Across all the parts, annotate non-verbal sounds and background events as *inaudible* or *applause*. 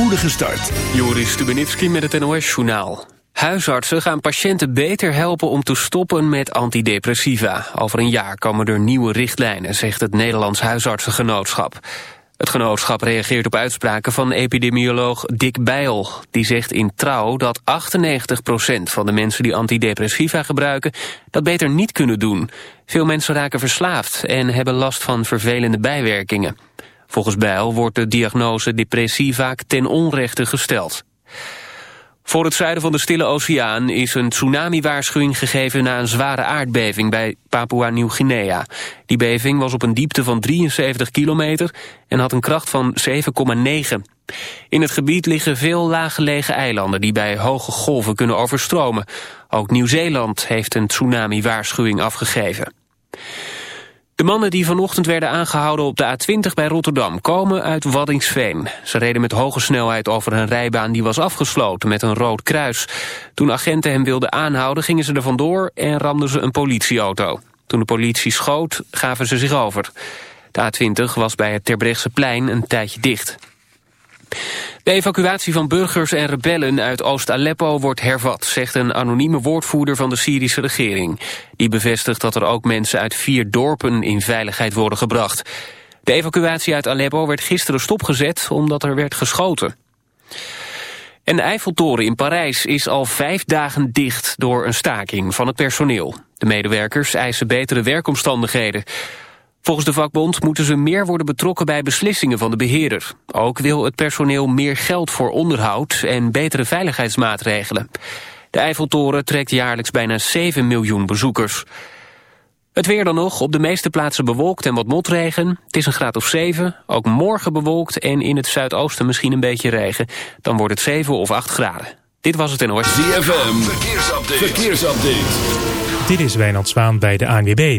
spoedige start. Joris Stubenitski met het NOS-journaal. Huisartsen gaan patiënten beter helpen om te stoppen met antidepressiva. Over een jaar komen er nieuwe richtlijnen, zegt het Nederlands Huisartsengenootschap. Het genootschap reageert op uitspraken van epidemioloog Dick Bijl. Die zegt in Trouw dat 98% van de mensen die antidepressiva gebruiken... dat beter niet kunnen doen. Veel mensen raken verslaafd en hebben last van vervelende bijwerkingen. Volgens Bijl wordt de diagnose depressie vaak ten onrechte gesteld. Voor het zuiden van de Stille Oceaan is een tsunami-waarschuwing gegeven na een zware aardbeving bij Papua-Nieuw-Guinea. Die beving was op een diepte van 73 kilometer en had een kracht van 7,9. In het gebied liggen veel laaggelegen eilanden die bij hoge golven kunnen overstromen. Ook Nieuw-Zeeland heeft een tsunami-waarschuwing afgegeven. De mannen die vanochtend werden aangehouden op de A20 bij Rotterdam komen uit Waddingsveen. Ze reden met hoge snelheid over een rijbaan die was afgesloten met een rood kruis. Toen agenten hem wilden aanhouden gingen ze er vandoor en ramden ze een politieauto. Toen de politie schoot gaven ze zich over. De A20 was bij het Terbrechtseplein een tijdje dicht. De evacuatie van burgers en rebellen uit Oost-Aleppo wordt hervat, zegt een anonieme woordvoerder van de Syrische regering. Die bevestigt dat er ook mensen uit vier dorpen in veiligheid worden gebracht. De evacuatie uit Aleppo werd gisteren stopgezet omdat er werd geschoten. En de Eiffeltoren in Parijs is al vijf dagen dicht door een staking van het personeel. De medewerkers eisen betere werkomstandigheden. Volgens de vakbond moeten ze meer worden betrokken bij beslissingen van de beheerder. Ook wil het personeel meer geld voor onderhoud en betere veiligheidsmaatregelen. De Eiffeltoren trekt jaarlijks bijna 7 miljoen bezoekers. Het weer dan nog, op de meeste plaatsen bewolkt en wat motregen. Het is een graad of 7, ook morgen bewolkt en in het zuidoosten misschien een beetje regen. Dan wordt het 7 of 8 graden. Dit was het in Oost. ZFM, verkeersupdate. verkeersupdate. Dit is Wijnand Zwaan bij de ANWB.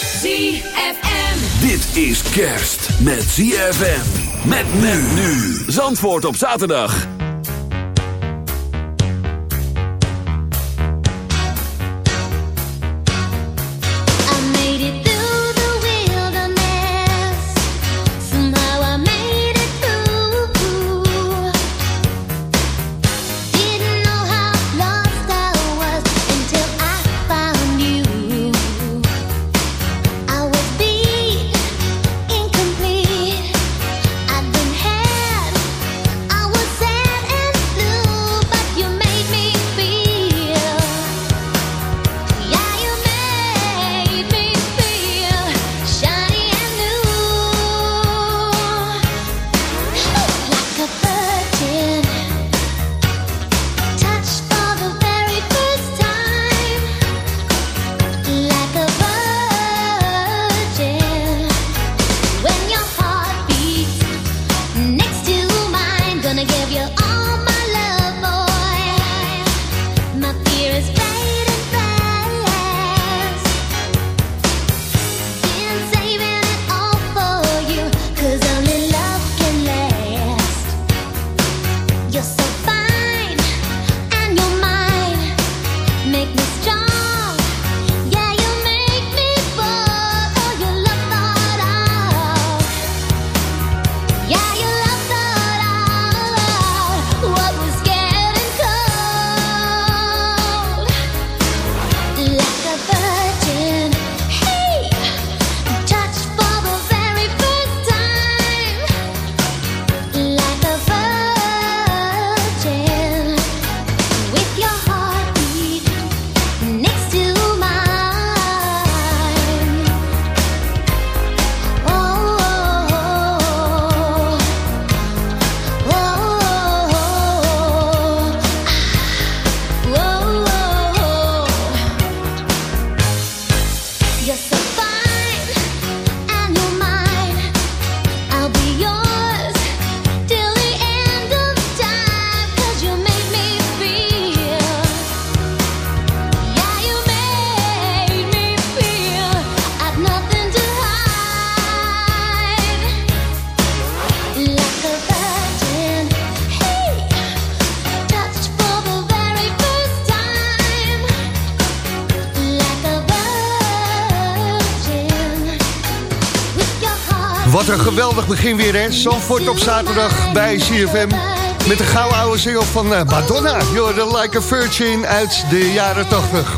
ZFM. Dit is kerst met ZFM. Met nu. Zandvoort op zaterdag. Geweldig begin weer, hè? Zandvoort op zaterdag bij CFM. Met de gouden oude single van eh, Madonna. You're like a virgin uit de jaren 80.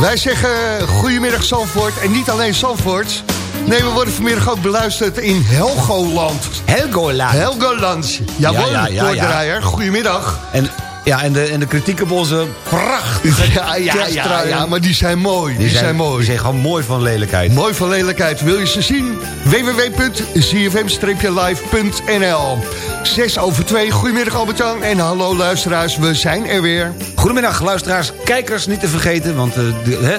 Wij zeggen goedemiddag Zandvoort. En niet alleen Zandvoort. Nee, we worden vanmiddag ook beluisterd in Helgoland. Helgoland. Helgoland. Jawel, Ja, ja, ja, ja. doordraaier. Goedemiddag. En, ja, en, de, en de kritiek op onze prachtige Ja, ja, ja, maar die zijn mooi. Die, zijn, mooi. Die zijn gewoon mooi van lelijkheid. Mooi van lelijkheid. Wil je ze zien? www.zfm-live.nl 6 over 2. Goedemiddag Albert-Jan en hallo luisteraars. We zijn er weer. Goedemiddag, luisteraars, kijkers niet te vergeten. Want de, hè,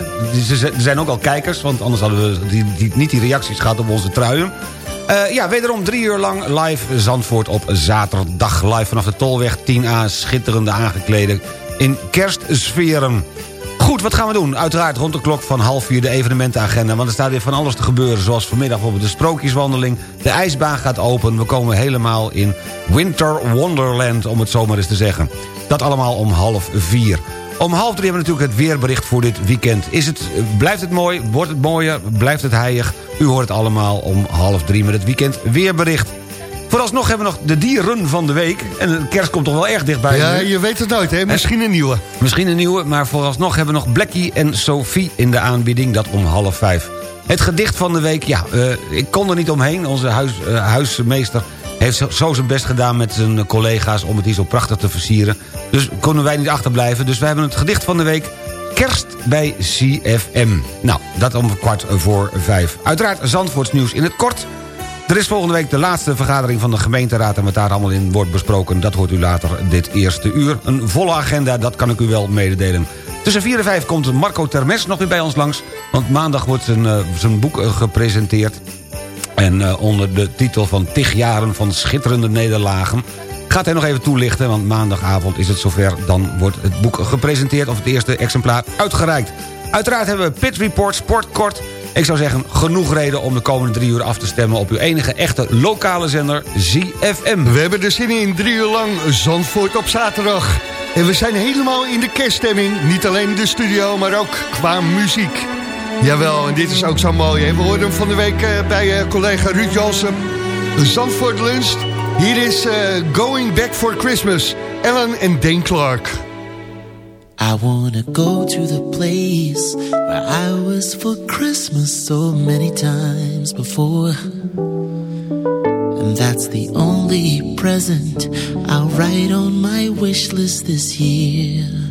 er zijn ook al kijkers. Want anders hadden we die, die, niet die reacties gehad op onze truien. Eh, ja, wederom drie uur lang live Zandvoort op zaterdag. Live vanaf de Tolweg 10A. Schitterende aangekleden in kerstsferen. Goed, wat gaan we doen? Uiteraard rond de klok van half vier de evenementenagenda. Want er staat weer van alles te gebeuren. Zoals vanmiddag bijvoorbeeld de sprookjeswandeling. De ijsbaan gaat open. We komen helemaal in Winter Wonderland, om het zo maar eens te zeggen. Dat allemaal om half vier. Om half drie hebben we natuurlijk het weerbericht voor dit weekend. Is het, blijft het mooi? Wordt het mooier? Blijft het heilig? U hoort het allemaal om half drie met het weekend weerbericht. Vooralsnog hebben we nog de dieren van de week. En de kerst komt toch wel erg dichtbij. Ja, nu. je weet het nooit, hè? Misschien een nieuwe. Misschien een nieuwe, maar vooralsnog hebben we nog Blackie en Sophie in de aanbieding. Dat om half vijf. Het gedicht van de week, ja, eh, ik kon er niet omheen. Onze huis, eh, huismeester heeft zo- zijn best gedaan met zijn collega's... om het hier zo prachtig te versieren. Dus konden wij niet achterblijven. Dus we hebben het gedicht van de week... Kerst bij CFM. Nou, dat om kwart voor vijf. Uiteraard Zandvoorts nieuws in het kort... Er is volgende week de laatste vergadering van de gemeenteraad... en wat daar allemaal in wordt besproken, dat hoort u later dit eerste uur. Een volle agenda, dat kan ik u wel mededelen. Tussen 4 en 5 komt Marco Termes nog weer bij ons langs... want maandag wordt zijn, eh, zijn boek eh, gepresenteerd... en eh, onder de titel van Tig jaren van schitterende nederlagen... gaat hij nog even toelichten, want maandagavond is het zover... dan wordt het boek gepresenteerd of het eerste exemplaar uitgereikt. Uiteraard hebben we Pit Report, Sportkort... Ik zou zeggen, genoeg reden om de komende drie uur af te stemmen... op uw enige echte lokale zender ZFM. We hebben er zin in, drie uur lang Zandvoort op zaterdag. En we zijn helemaal in de kerststemming. Niet alleen in de studio, maar ook qua muziek. Jawel, en dit is ook zo mooi. We hoorden hem van de week eh, bij eh, collega Ruud Jansen. Zandvoort Lunch. Hier is eh, Going Back for Christmas. Ellen en Dane Clark. I wanna go to the place where I was for Christmas so many times before. And that's the only present I'll write on my wish list this year.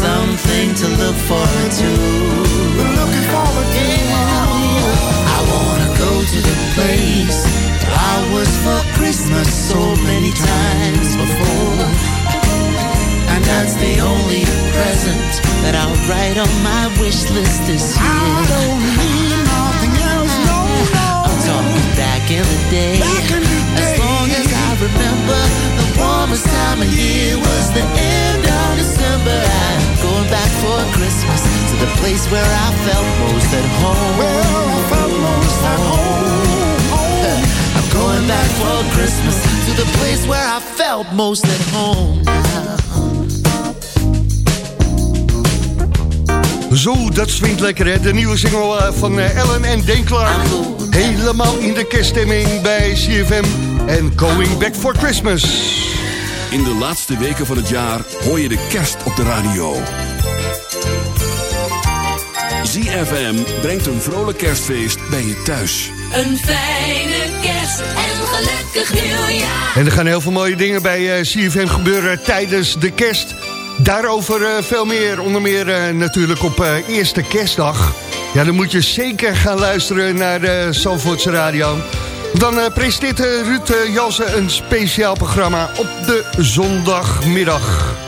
Something to look forward to. We're looking forward to I wanna go to the place I was for Christmas so many times before. And that's the only present that I'll write on my wish list this year. I don't need nothing else, no, no. I'm talking back in the day. Back in the As long as I remember, the warmest time of year was the end of December. I'm going back for Christmas to the place where I felt most at home. Well, I felt most at home. home. *laughs* I'm going back for Christmas to the place where I felt most at home. Zo, dat swingt lekker hè. De nieuwe single eh, van eh, Ellen en Dane Clark. Helemaal in de kerststemming bij CFM. En Going Back for Christmas. In de laatste weken van het jaar hoor je de kerst op de radio. ZFM brengt een vrolijk kerstfeest bij je thuis. Een fijne kerst en een gelukkig nieuwjaar. En er gaan heel veel mooie dingen bij eh, CFM gebeuren tijdens de kerst. Daarover eh, veel meer. Onder meer eh, natuurlijk op eh, eerste kerstdag. Ja, dan moet je zeker gaan luisteren naar de Zandvoortse Radio. Dan eh, presenteert eh, Ruud eh, Jansen een speciaal programma op de zondagmiddag.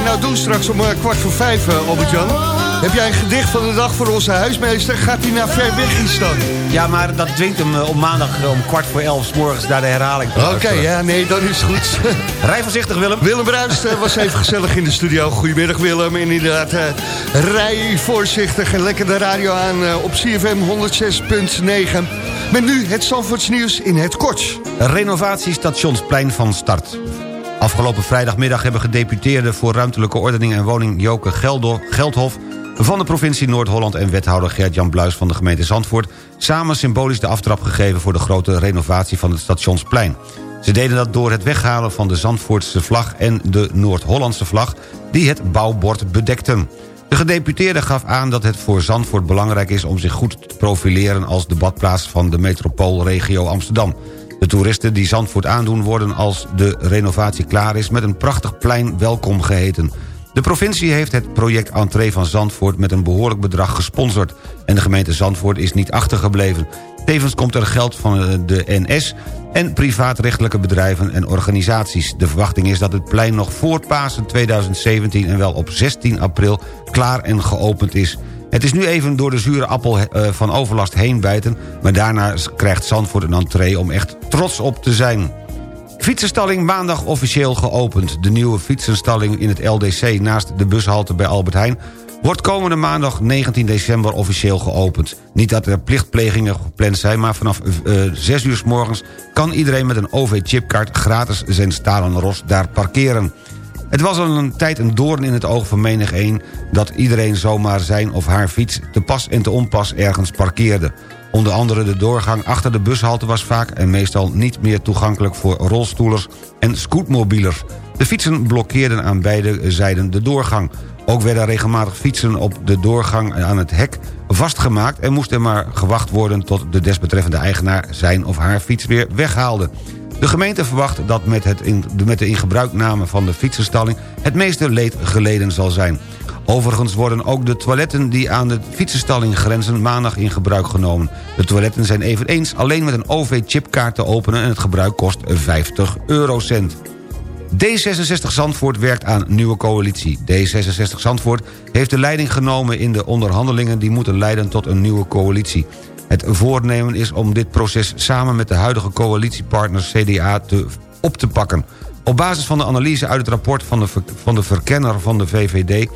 Eh, nou doen straks om eh, kwart voor vijf, uh, Albert-Jan? Heb jij een gedicht van de dag voor onze huismeester? Gaat hij naar ver weg dan? Ja, maar dat dwingt hem eh, om maandag eh, om kwart voor elf... s morgens naar de herhaling te Oké, ja, nee, dat is goed. *laughs* Rij voorzichtig, Willem. Willem Bruist eh, was even gezellig in de studio. Goedemiddag Willem. En inderdaad, eh, rij voorzichtig en lekker de radio aan eh, op CFM 106.9. Met nu het Zandvoorts nieuws in het kort. Renovatiestationsplein van start. Afgelopen vrijdagmiddag hebben gedeputeerden voor ruimtelijke ordening en woning Joke Geldhof van de provincie Noord-Holland en wethouder Gert-Jan Bluis van de gemeente Zandvoort samen symbolisch de aftrap gegeven voor de grote renovatie van het stationsplein. Ze deden dat door het weghalen van de Zandvoortse vlag en de Noord-Hollandse vlag die het bouwbord bedekten. De gedeputeerde gaf aan dat het voor Zandvoort belangrijk is om zich goed te profileren als de badplaats van de metropoolregio Amsterdam. De toeristen die Zandvoort aandoen worden als de renovatie klaar is... met een prachtig plein welkom geheten. De provincie heeft het project Entree van Zandvoort... met een behoorlijk bedrag gesponsord. En de gemeente Zandvoort is niet achtergebleven. Tevens komt er geld van eh, de NS en privaatrechtelijke bedrijven en organisaties. De verwachting is dat het plein nog voor Pasen 2017... en wel op 16 april klaar en geopend is... Het is nu even door de zure appel eh, van overlast heen bijten... maar daarna krijgt Zandvoort een entree om echt trots op te zijn. Fietsenstalling maandag officieel geopend. De nieuwe fietsenstalling in het LDC naast de bushalte bij Albert Heijn... wordt komende maandag 19 december officieel geopend. Niet dat er plichtplegingen gepland zijn... maar vanaf eh 6 uur s morgens kan iedereen met een OV-chipkaart... gratis zijn stalen ros daar parkeren. Het was al een tijd een doorn in het oog van menig een... dat iedereen zomaar zijn of haar fiets te pas en te onpas ergens parkeerde. Onder andere de doorgang achter de bushalte was vaak... en meestal niet meer toegankelijk voor rolstoelers en scootmobielers. De fietsen blokkeerden aan beide zijden de doorgang. Ook werden regelmatig fietsen op de doorgang aan het hek vastgemaakt... en moest er maar gewacht worden tot de desbetreffende eigenaar... zijn of haar fiets weer weghaalde. De gemeente verwacht dat met, het in, met de ingebruikname van de fietsenstalling... het meeste leed geleden zal zijn. Overigens worden ook de toiletten die aan de fietsenstalling grenzen... maandag in gebruik genomen. De toiletten zijn eveneens alleen met een OV-chipkaart te openen... en het gebruik kost 50 eurocent. D66 Zandvoort werkt aan nieuwe coalitie. D66 Zandvoort heeft de leiding genomen in de onderhandelingen... die moeten leiden tot een nieuwe coalitie. Het voornemen is om dit proces samen met de huidige coalitiepartners CDA op te pakken. Op basis van de analyse uit het rapport van de, van de verkenner van de VVD...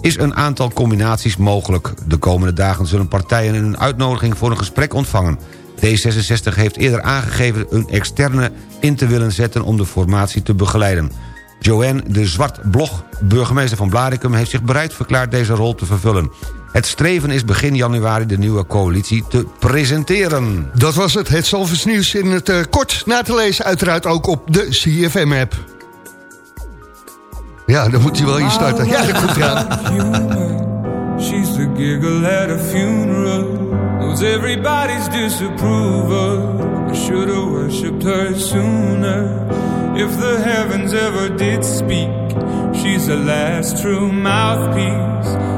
is een aantal combinaties mogelijk. De komende dagen zullen partijen een uitnodiging voor een gesprek ontvangen. D66 heeft eerder aangegeven een externe in te willen zetten... om de formatie te begeleiden. Joanne de Zwart-Blog, burgemeester van Blaricum... heeft zich bereid verklaard deze rol te vervullen. Het streven is begin januari de nieuwe coalitie te presenteren. Dat was het, het Zandvoorts nieuws in het eh, kort na te lezen. Uiteraard ook op de CFM-app. Ja, dan moet hij wel hier starten. Ja, dat komt eraan. She's the giggle at a funeral. Knows everybody's disapproval. I should have worshipped her sooner. If the heavens ever did speak, she's the last true mouthpiece.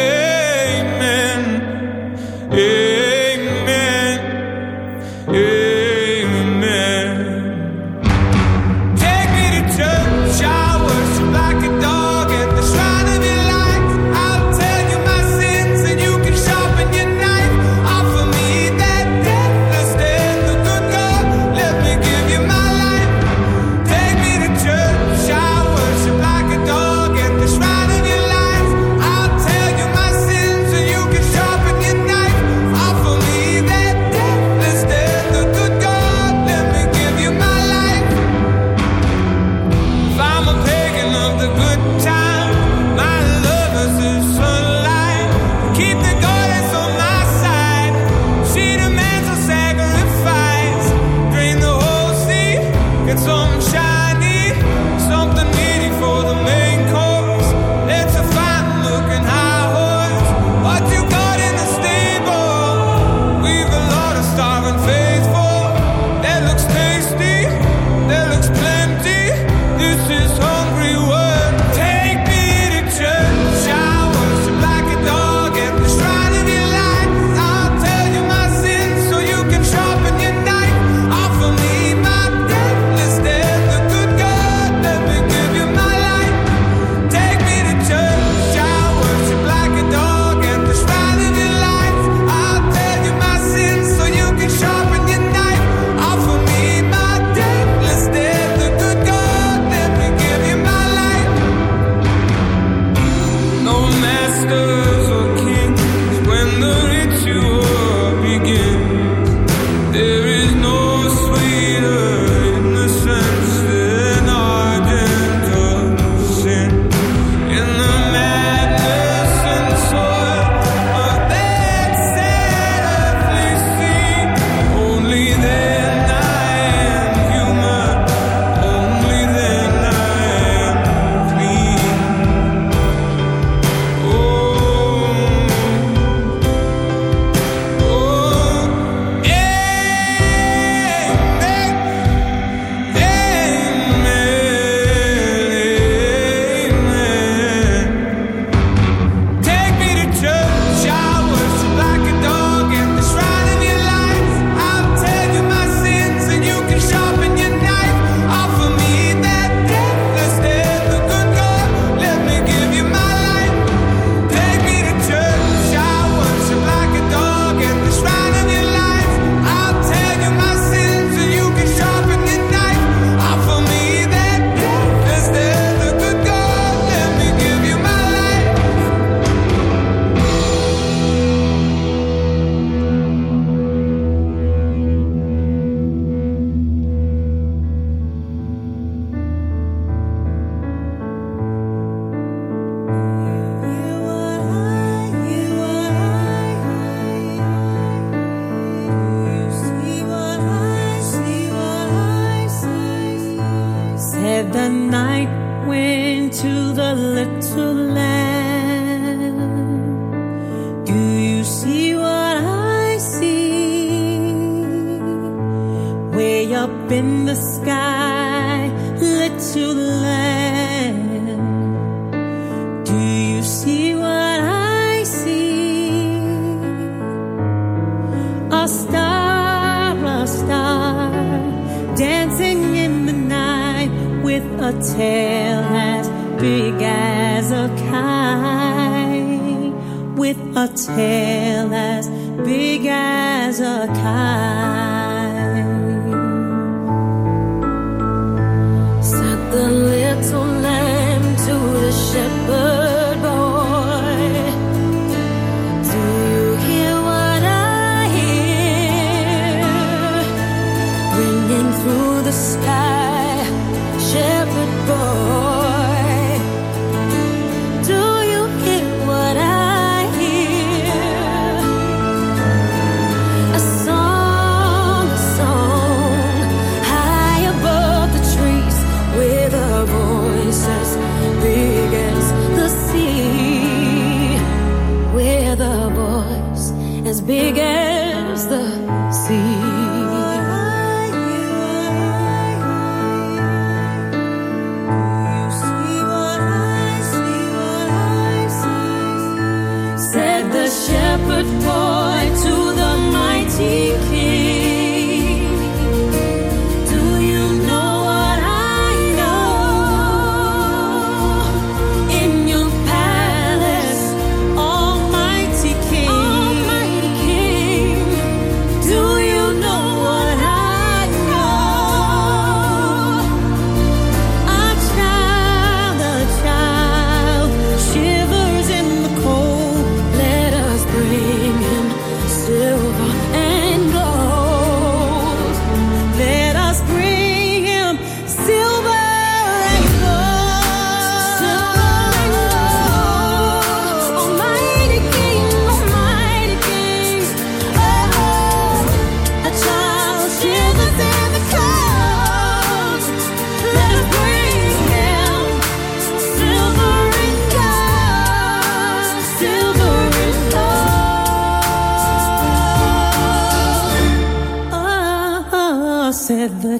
good for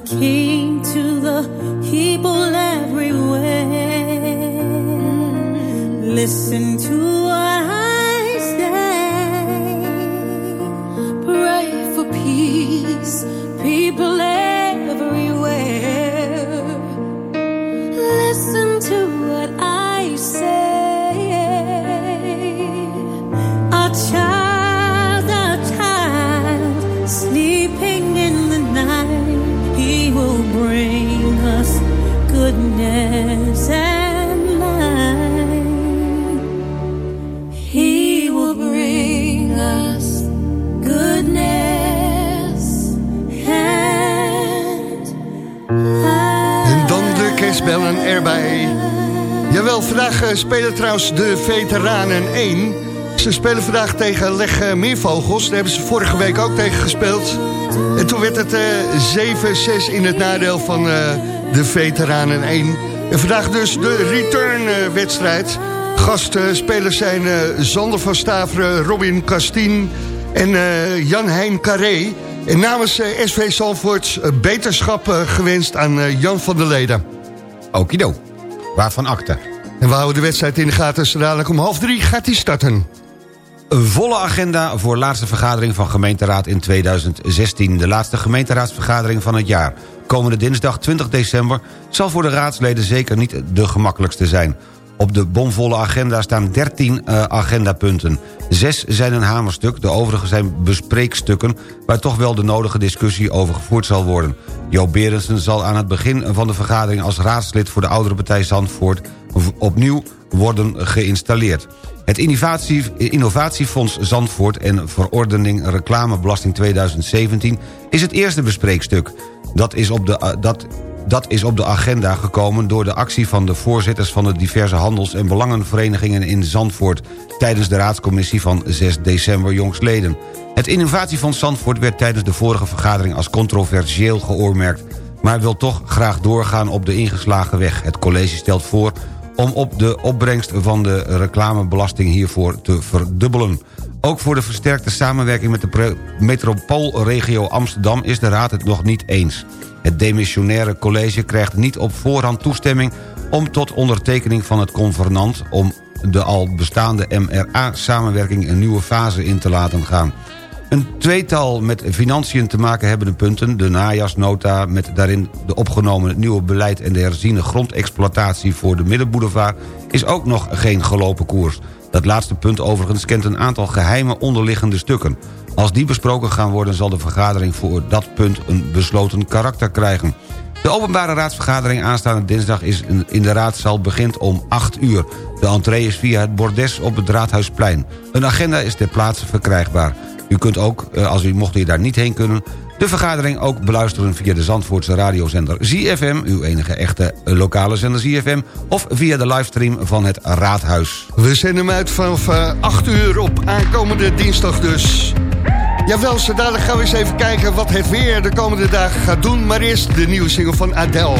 key. Kerstbellen erbij. Jawel, vandaag eh, spelen trouwens de veteranen 1. Ze spelen vandaag tegen Leg eh, Meervogels. Daar hebben ze vorige week ook tegen gespeeld. En toen werd het eh 7-6 in het nadeel van eh, de veteranen 1. En vandaag dus de return-wedstrijd. Gastspelers zijn eh, Zander van Staveren, Robin Castien en eh, Jan-Hein Carré. En namens eh, SV Zandvoort eh, beterschap eh, gewenst aan eh, Jan van der Leden. Okido. Waarvan akte. En we houden de wedstrijd in de gaten. Zo dadelijk om half drie gaat hij starten. Een volle agenda voor laatste vergadering van gemeenteraad in 2016. De laatste gemeenteraadsvergadering van het jaar. Komende dinsdag 20 december zal voor de raadsleden zeker niet de gemakkelijkste zijn. Op de bomvolle agenda staan 13 uh, agendapunten. Zes zijn een hamerstuk, de overige zijn bespreekstukken... waar toch wel de nodige discussie over gevoerd zal worden. Jo Berendsen zal aan het begin van de vergadering... als raadslid voor de oudere partij Zandvoort... opnieuw worden geïnstalleerd. Het innovatie, Innovatiefonds Zandvoort en Verordening Reclamebelasting 2017... is het eerste bespreekstuk. Dat is op de, uh, dat dat is op de agenda gekomen door de actie van de voorzitters van de diverse handels- en belangenverenigingen in Zandvoort tijdens de raadscommissie van 6 december jongsleden. Het innovatiefonds Zandvoort werd tijdens de vorige vergadering als controversieel geoormerkt, maar wil toch graag doorgaan op de ingeslagen weg. Het college stelt voor om op de opbrengst van de reclamebelasting hiervoor te verdubbelen. Ook voor de versterkte samenwerking met de metropoolregio Amsterdam... is de Raad het nog niet eens. Het demissionaire college krijgt niet op voorhand toestemming... om tot ondertekening van het convenant... om de al bestaande MRA-samenwerking een nieuwe fase in te laten gaan. Een tweetal met financiën te maken hebbende punten... de najasnota met daarin de opgenomen nieuwe beleid... en de herziene grondexploitatie voor de Middenboulevard... is ook nog geen gelopen koers. Dat laatste punt overigens kent een aantal geheime onderliggende stukken. Als die besproken gaan worden... zal de vergadering voor dat punt een besloten karakter krijgen. De openbare raadsvergadering aanstaande dinsdag is in- de raadzaal begint om 8 uur. De entree is via het bordes op het Raadhuisplein. Een agenda is ter plaatse verkrijgbaar. U kunt ook, eh, als u mocht u daar niet heen kunnen... de vergadering ook beluisteren via de Zandvoortse radiozender ZFM... uw enige echte eh, lokale zender ZFM... of via de livestream van het Raadhuis. We zenden hem uit vanaf eh, 8 uur op aankomende dinsdag dus. Jawel, zo dadelijk gaan we eens even kijken wat het weer de komende dagen gaat doen. Maar eerst de nieuwe single van Adele.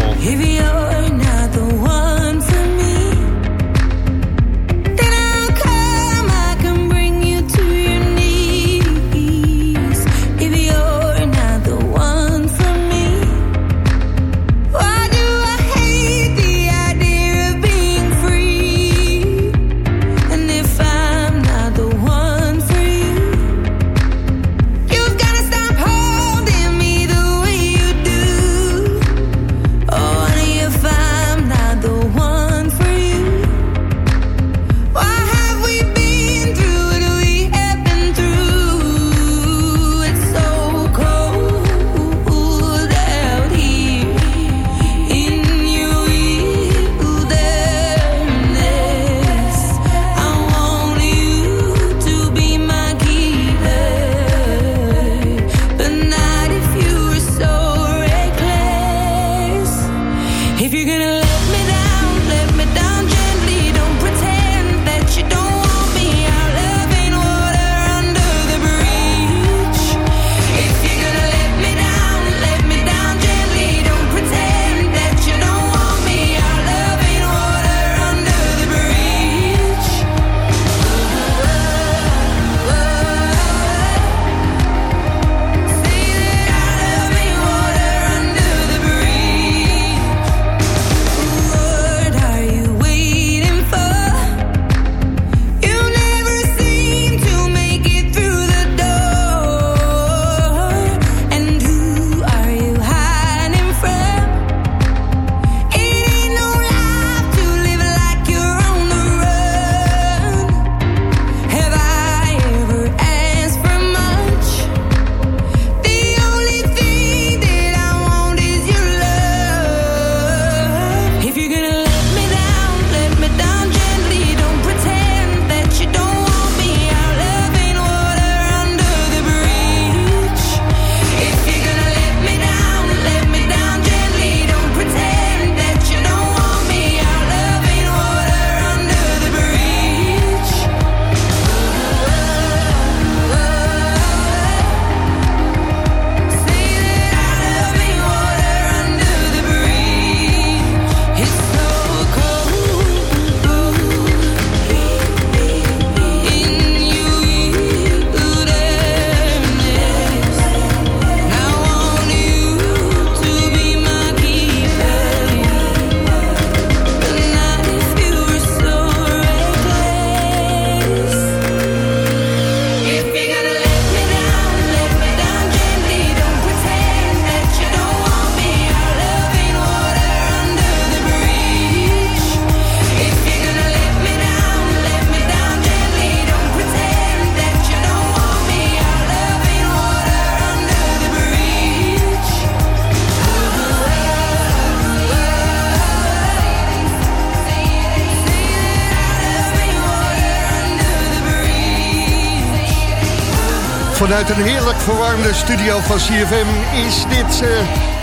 Vanuit een heerlijk verwarmde studio van CFM is dit eh,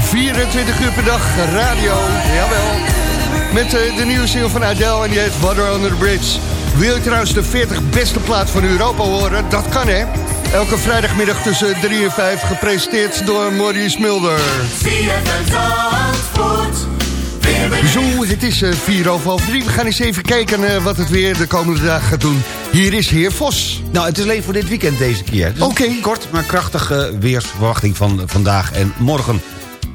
24 uur per dag radio. Jawel. Met eh, de nieuwe single van Adele en die heet Water Under the Bridge. Wil je trouwens de 40 beste plaat van Europa horen? Dat kan hè. Elke vrijdagmiddag tussen 3 en 5 gepresenteerd door Maurice Mulder. Zo, het is eh, vier over half drie. We gaan eens even kijken eh, wat het weer de komende dagen gaat doen. Hier is heer Vos. Nou, het is alleen voor dit weekend deze keer. Oké. Kort, maar krachtige weersverwachting van vandaag en morgen.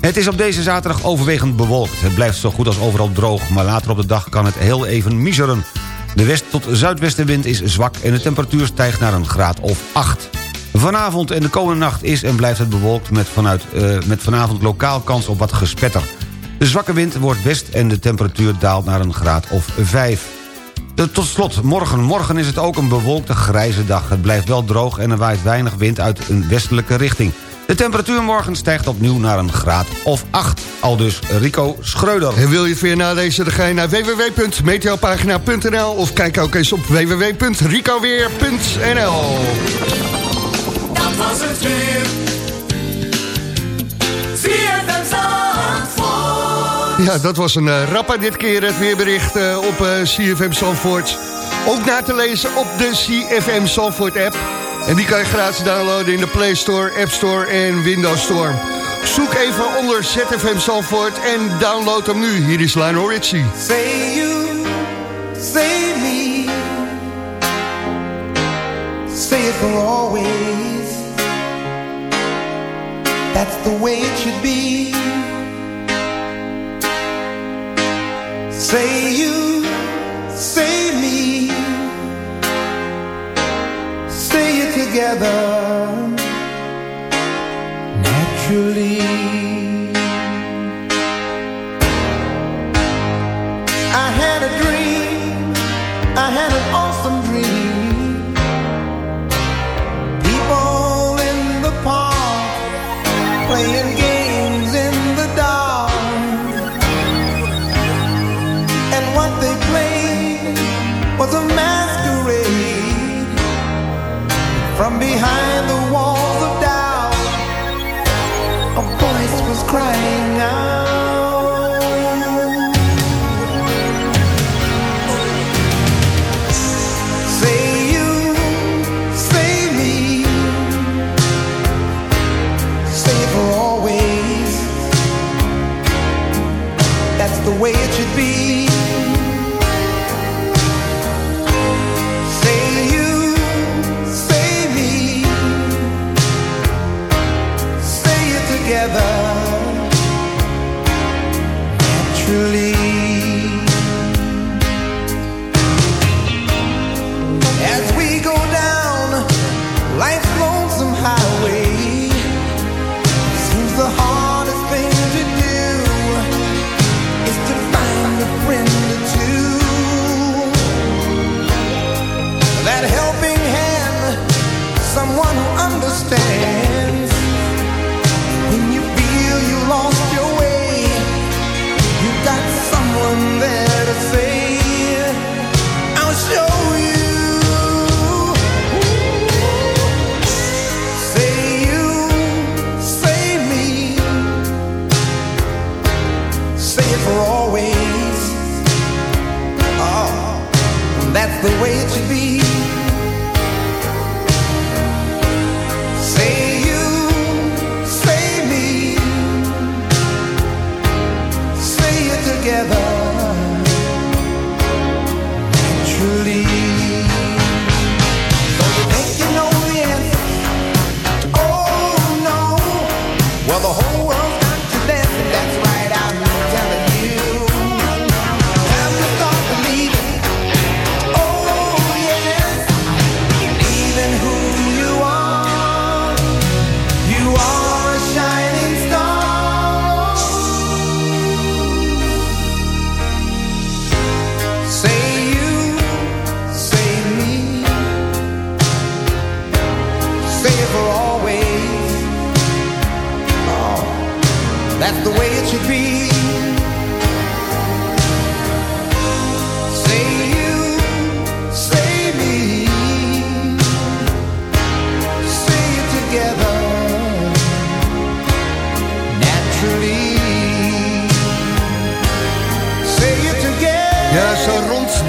Het is op deze zaterdag overwegend bewolkt. Het blijft zo goed als overal droog, maar later op de dag kan het heel even miseren. De west- tot zuidwestenwind is zwak en de temperatuur stijgt naar een graad of 8. Vanavond en de komende nacht is en blijft het bewolkt... met, vanuit, eh, met vanavond lokaal kans op wat gespetter. De zwakke wind wordt west en de temperatuur daalt naar een graad of 5. De- Tot slot, morgen. Morgen is het ook een bewolkte grijze dag. Het blijft wel droog en er waait weinig wind uit een westelijke richting. De temperatuur morgen stijgt opnieuw naar een graad of 8. Al dus Rico Schreuder. En wil je het weer nalezen, dan ga je naar www.meteopagina.nl of kijk ook eens op www.ricoweer.nl Dat was het weer. Ja, dat was een eh, rapper dit keer, het weerbericht eh, op eh, CFM Zandvoort. Ook na te lezen op de CFM Zandvoort app. En die kan je gratis downloaden in de Play Store, App Store en Windows Store. Zoek even onder ZFM Zandvoort en download hem nu. Hier is Lionel Richie. Say you, say me, say it for always. That's the way it should be. Say you, say me, say it together naturally.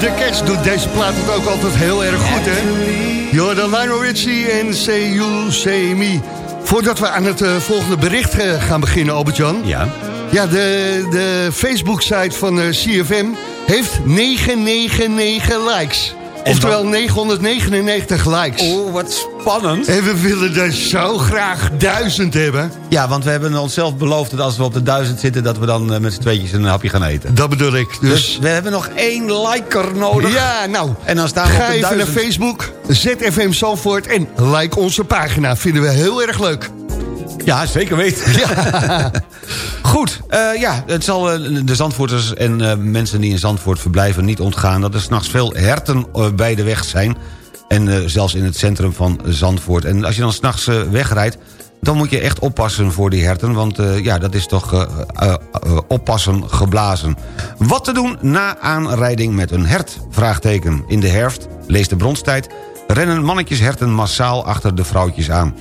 De kerst doet deze plaat het ook altijd heel erg goed, hè? Jordan Lionel Richie en Say You, Say Me. Voordat we aan het eh, volgende bericht eh, gaan beginnen, Albert-Jan. Ja. Ja, de, de Facebook-site van eh, CFM heeft 999 likes. Oftewel 999 likes. Oh, wat spannend. En we willen er zo graag duizend hebben. Ja, want we hebben onszelf beloofd dat als we op de duizend zitten... dat we dan eh, met z'n tweetjes een hapje gaan eten. Dat bedoel ik. Dus, Dus we hebben nog één liker nodig. ja, nou, En dan staan we ga op de even naar duizend. Facebook, ZFM Zalvoort en like onze pagina. Vinden we heel erg leuk. Ja, zeker weten. *laughs* *laughs* Goed, eh, ja, het zal eh, de Zandvoorters en eh, mensen die in Zandvoort verblijven niet ontgaan... dat er s'nachts veel herten bij de weg zijn. En zelfs in het centrum van Zandvoort. En als je dan s'nachts nachts wegrijdt... dan moet je echt oppassen voor die herten. Want ja, dat is toch oppassen geblazen. Wat te doen na aanrijding met een hert? Vraagteken. In de herfst, lees de bronstijd... rennen mannetjesherten massaal achter de vrouwtjes aan.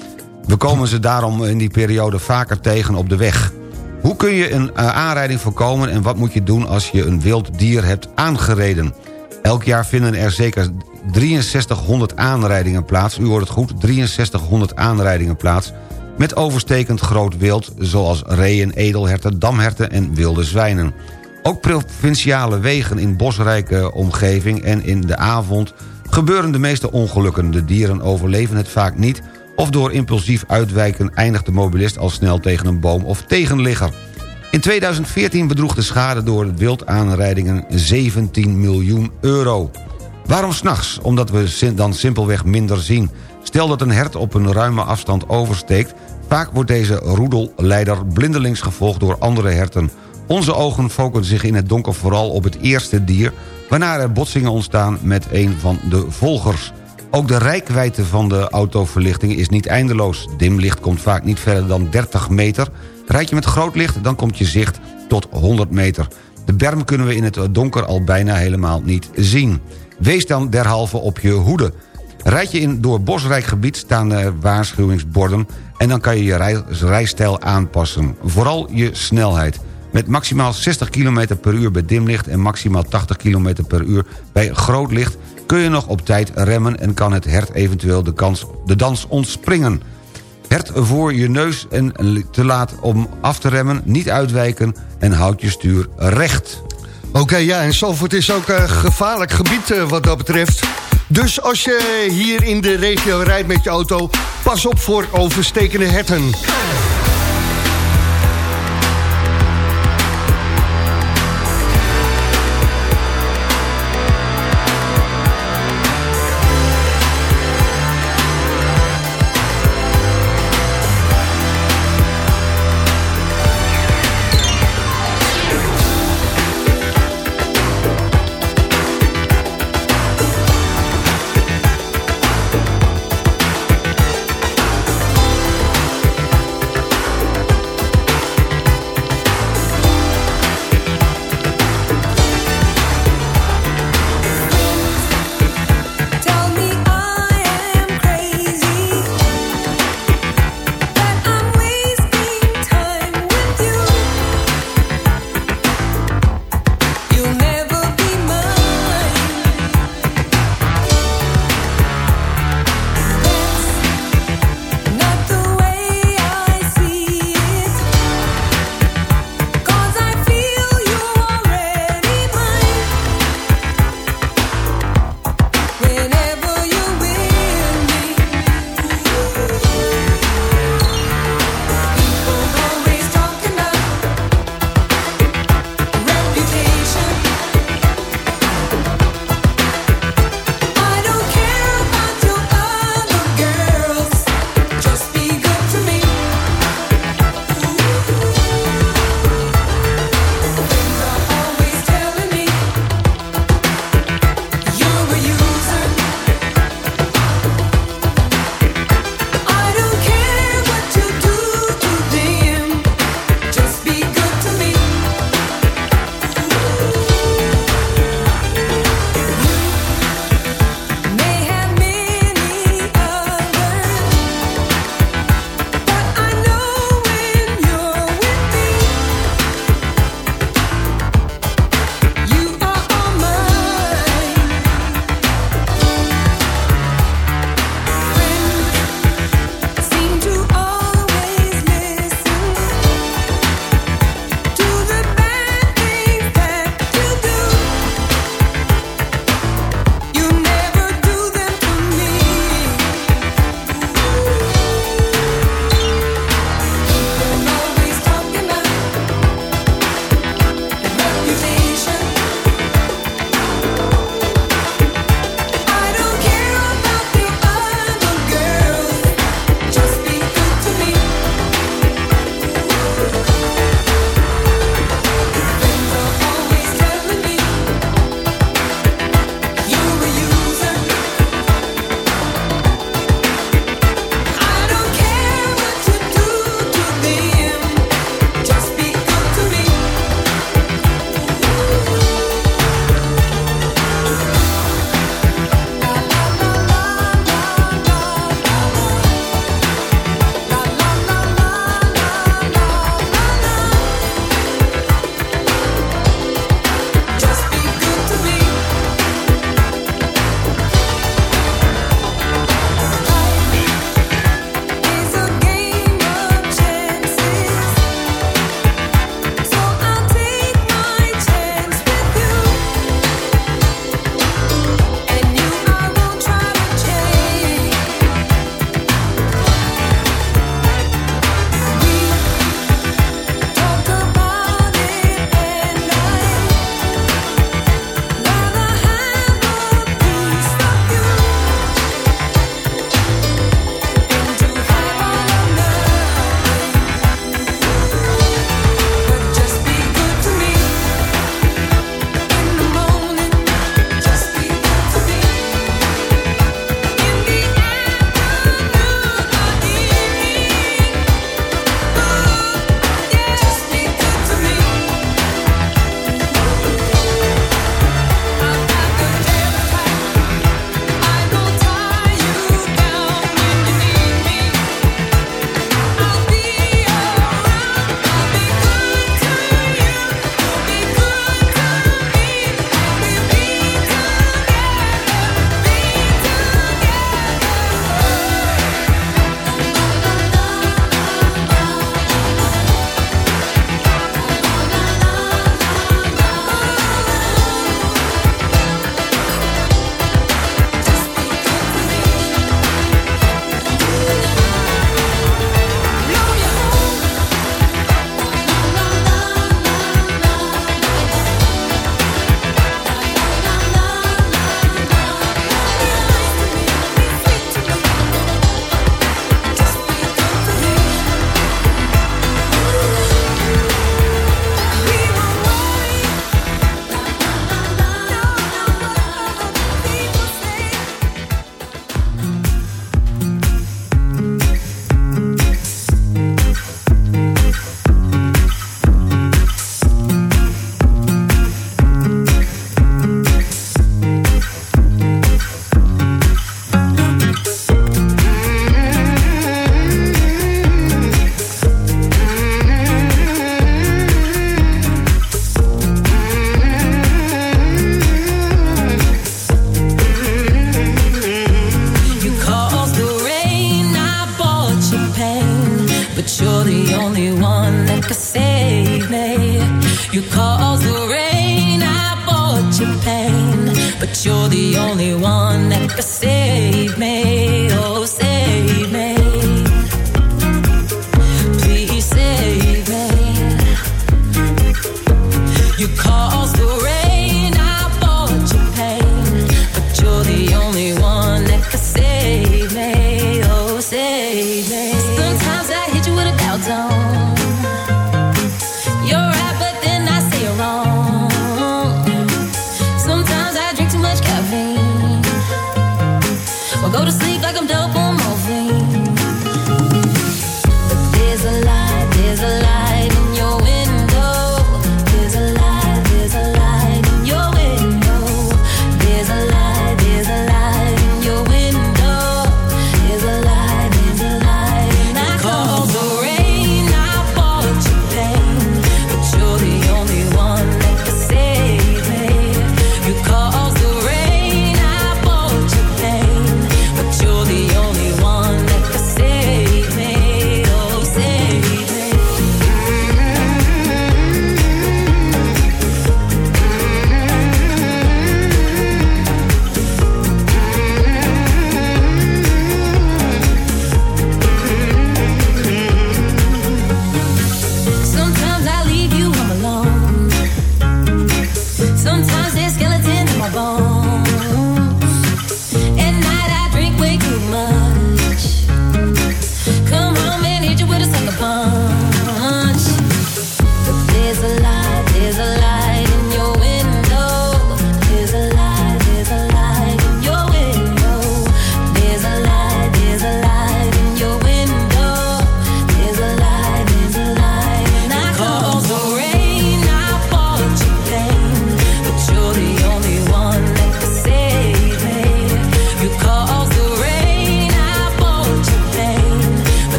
We komen ze daarom in die periode vaker tegen op de weg. Hoe kun je een eh, aanrijding voorkomen en wat moet je doen als je een wild dier hebt aangereden? Elk jaar vinden er zeker 6300 aanrijdingen plaats. U hoort het goed, 6300 aanrijdingen plaats. Met overstekend groot wild zoals reeën, edelherten, damherten en wilde zwijnen. Ook provinciale wegen in bosrijke omgeving en in de avond gebeuren de meeste ongelukken. De dieren overleven het vaak niet of door impulsief uitwijken eindigt de mobilist al snel tegen een boom of tegenligger. In 2014 bedroeg de schade door wildaanrijdingen 17 miljoen euro. Waarom s'nachts? Omdat we dan simpelweg minder zien. Stel dat een hert op een ruime afstand oversteekt... vaak wordt deze roedelleider blindelings gevolgd door andere herten. Onze ogen focussen zich in het donker vooral op het eerste dier... waarna er botsingen ontstaan met een van de volgers. Ook de rijkwijde van de autoverlichting is niet eindeloos. Dimlicht komt vaak niet verder dan 30 meter. Rijd je met groot licht, dan komt je zicht tot 100 meter. De berm kunnen we in het donker al bijna helemaal niet zien. Wees dan derhalve op je hoede. Rijd je in door bosrijk gebied staan er waarschuwingsborden... en dan kan je je rij- rijstijl aanpassen. Vooral je snelheid. Met maximaal 60 km per uur bij dimlicht... en maximaal 80 km per uur bij groot licht... kun je nog op tijd remmen en kan het hert eventueel de, kans, de dans ontspringen. Hert voor je neus en te laat om af te remmen, niet uitwijken... en houd je stuur recht. Oké, ja, en Zalvoort is ook een gevaarlijk gebied eh, wat dat betreft. Dus als je hier in de regio rijdt met je auto... pas op voor overstekende herten.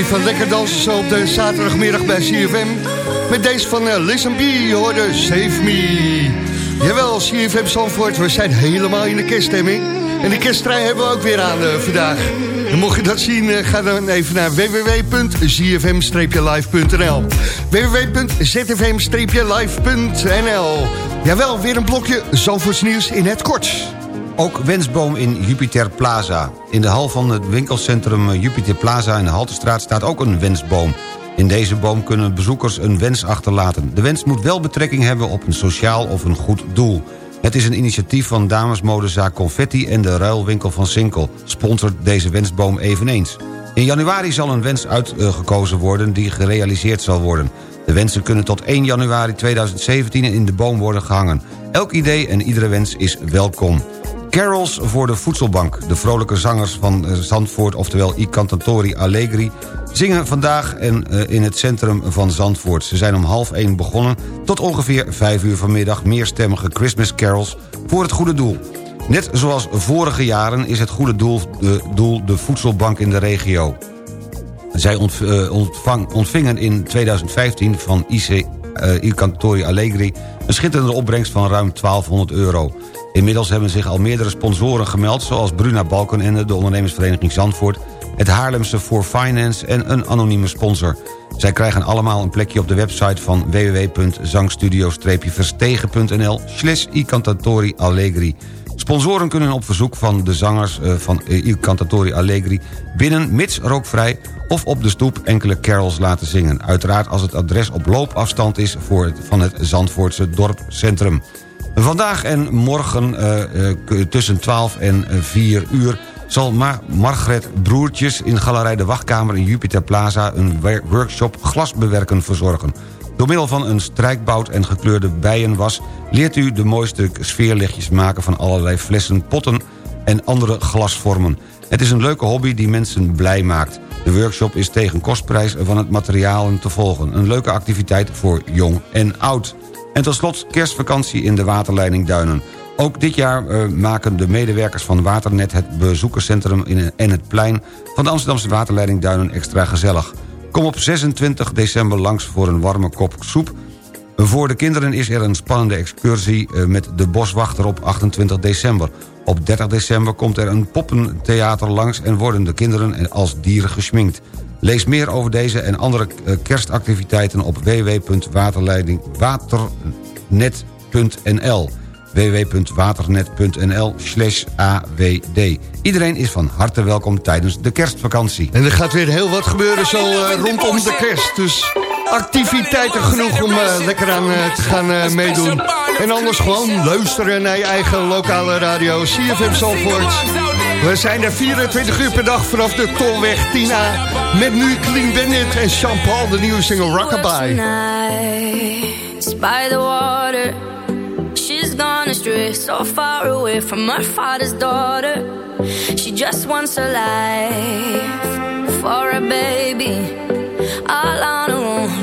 Even lekker dansen zo op de zaterdagmiddag bij CFM. Met deze van uh, Listen B, hoorde Save Me. Jawel, CFM Zandvoort, we zijn helemaal in de kerststemming. En de kersttrui hebben we ook weer aan uh, vandaag. Mocht je dat zien, uh, ga dan even naar www.zfm-live.nl www.zfm-live.nl Jawel, weer een blokje Zandvoorts nieuws in het kort. Ook wensboom in Jupiter Plaza. In de hal van het winkelcentrum Jupiter Plaza in de Haltestraat staat ook een wensboom. In deze boom kunnen bezoekers een wens achterlaten. De wens moet wel betrekking hebben op een sociaal of een goed doel. Het is een initiatief van damesmodezaak Confetti en de ruilwinkel van Sinkel. Sponsort deze wensboom eveneens. In januari zal een wens uitgekozen worden die gerealiseerd zal worden. De wensen kunnen tot 1 januari 2017 in de boom worden gehangen. Elk idee en iedere wens is welkom. Carols voor de Voedselbank. De vrolijke zangers van eh, Zandvoort, oftewel I Cantatori Allegri... zingen vandaag eh, in het centrum van Zandvoort. Ze zijn om half 1 begonnen tot ongeveer 5 uur vanmiddag... meerstemmige Christmas carols voor het goede doel. Net zoals vorige jaren is het goede doel de, doel de voedselbank in de regio. Zij eh, ontvang, ontvingen in 2015 van IC eh, Il Cantori Allegri... een schitterende opbrengst van ruim 1200 euro. Inmiddels hebben zich al meerdere sponsoren gemeld... zoals Bruna Balkenende, de ondernemersvereniging Zandvoort... het Haarlemse For Finance en een anonieme sponsor. Zij krijgen allemaal een plekje op de website van www.zangstudio-verstegen.nl... slash I Cantatori Allegri. Sponsoren kunnen op verzoek van de zangers eh, van eh, Il Cantatori Allegri... binnen, mits rookvrij, of op de stoep enkele carols laten zingen. Uiteraard als het adres op loopafstand is voor van het Zandvoortse dorpcentrum. Vandaag en morgen eh, eh, tussen 12 en eh, 4 uur... zal Ma Margret Broertjes in Galerij de Wachtkamer in Jupiter Plaza... een workshop glasbewerken verzorgen. Door middel van een strijkbout en gekleurde bijenwas... leert u de mooiste sfeerlichtjes maken van allerlei flessen, potten en andere glasvormen. Het is een leuke hobby die mensen blij maakt. De workshop is tegen kostprijs van het materialen te volgen. Een leuke activiteit voor jong en oud. En tot slot kerstvakantie in de waterleiding Duinen. Ook dit jaar eh, maken de medewerkers van Waternet... het bezoekerscentrum in, en het plein van de Amsterdamse waterleiding Duinen extra gezellig. Kom op 26 december langs voor een warme kop soep Voor de kinderen is er een spannende excursie eh, met de boswachter op 28 december. Op 30 december komt er een poppentheater langs... en worden de kinderen als dieren geschminkt. Lees meer over deze en andere eh, kerstactiviteiten op www.waternet.nl www.waternet.nl slash AWD. Iedereen is van harte welkom tijdens de kerstvakantie. En er gaat weer heel wat gebeuren zo eh, rondom de kerst. Dus activiteiten genoeg om eh, lekker aan eh, te gaan eh, meedoen. En anders gewoon luisteren naar je eigen lokale radio. CFM Zandvoort. We zijn er 24 uur per dag vanaf de Tolweg Tina. Met nu Clean Bennett en Jean-Paul, de nieuwe single Rockabye. by the water. She's gone astray, so far away from her father's daughter. She just wants a life for a baby. All on her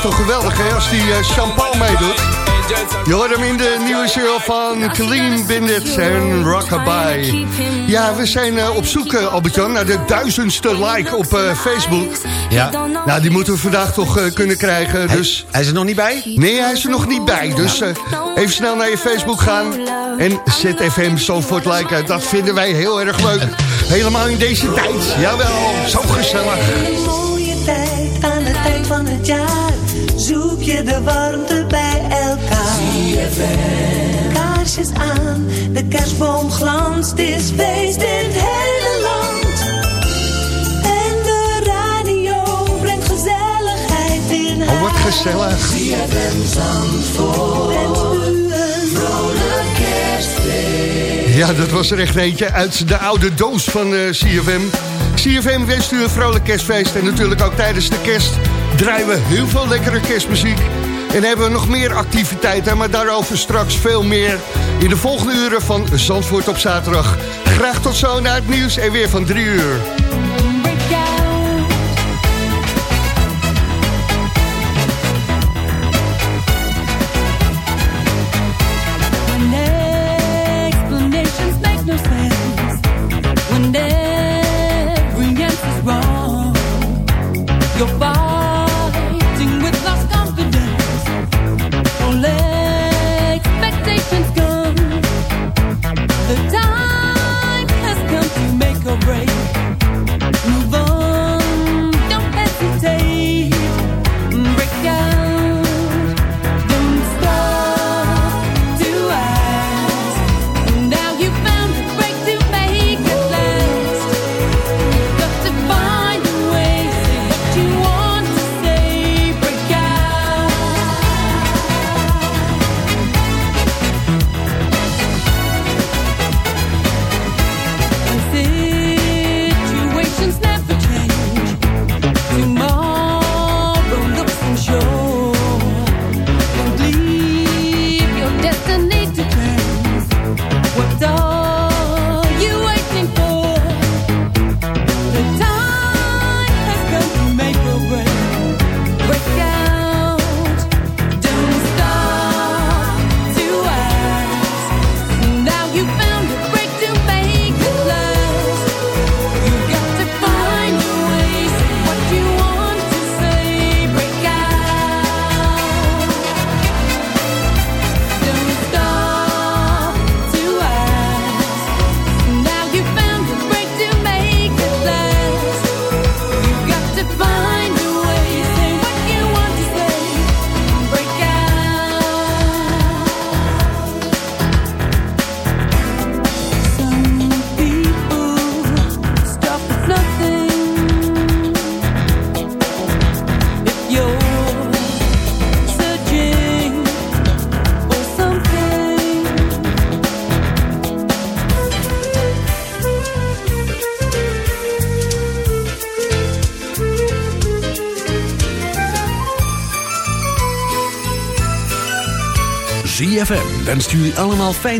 blijft toch geweldig hè, als die eh, Jean-Paul meedoet. Je hoort hem in de nieuwe show van Clean Bandit en Rockabye. Ja, we zijn eh, op zoek, eh, Albert-Jan, naar de duizendste like op eh, Facebook. Ja. Nou, die moeten we vandaag toch kunnen krijgen. Dus... Hij is er nog niet bij? Nee, hij is er nog niet bij. Dus eh, even snel naar je Facebook gaan. En ZFM Zandvoort liken. Dat vinden wij heel erg leuk. *laughs* Helemaal in deze tijd. Jawel, zo gezellig. Een mooie tijd aan het eind van het jaar. Zoek je de warmte bij elkaar. Kaarsjes aan, de kerstboom glanst. Is feest in het hele land. En de radio brengt gezelligheid in huis. Oh, wat gezellig. ZFM Zandvoort. Wens u een vrolijk kerstfeest. Ja, dat was er echt eentje uit de oude doos van eh, CFM. CFM wenst u een vrolijk kerstfeest. En natuurlijk ook tijdens de kerst draaien we heel veel lekkere kerstmuziek. En hebben we nog meer activiteiten, maar daarover straks veel meer... in de volgende uren van Zandvoort op zaterdag. Graag tot zo naar het nieuws en weer van drie uur. Wenst jullie allemaal fijn.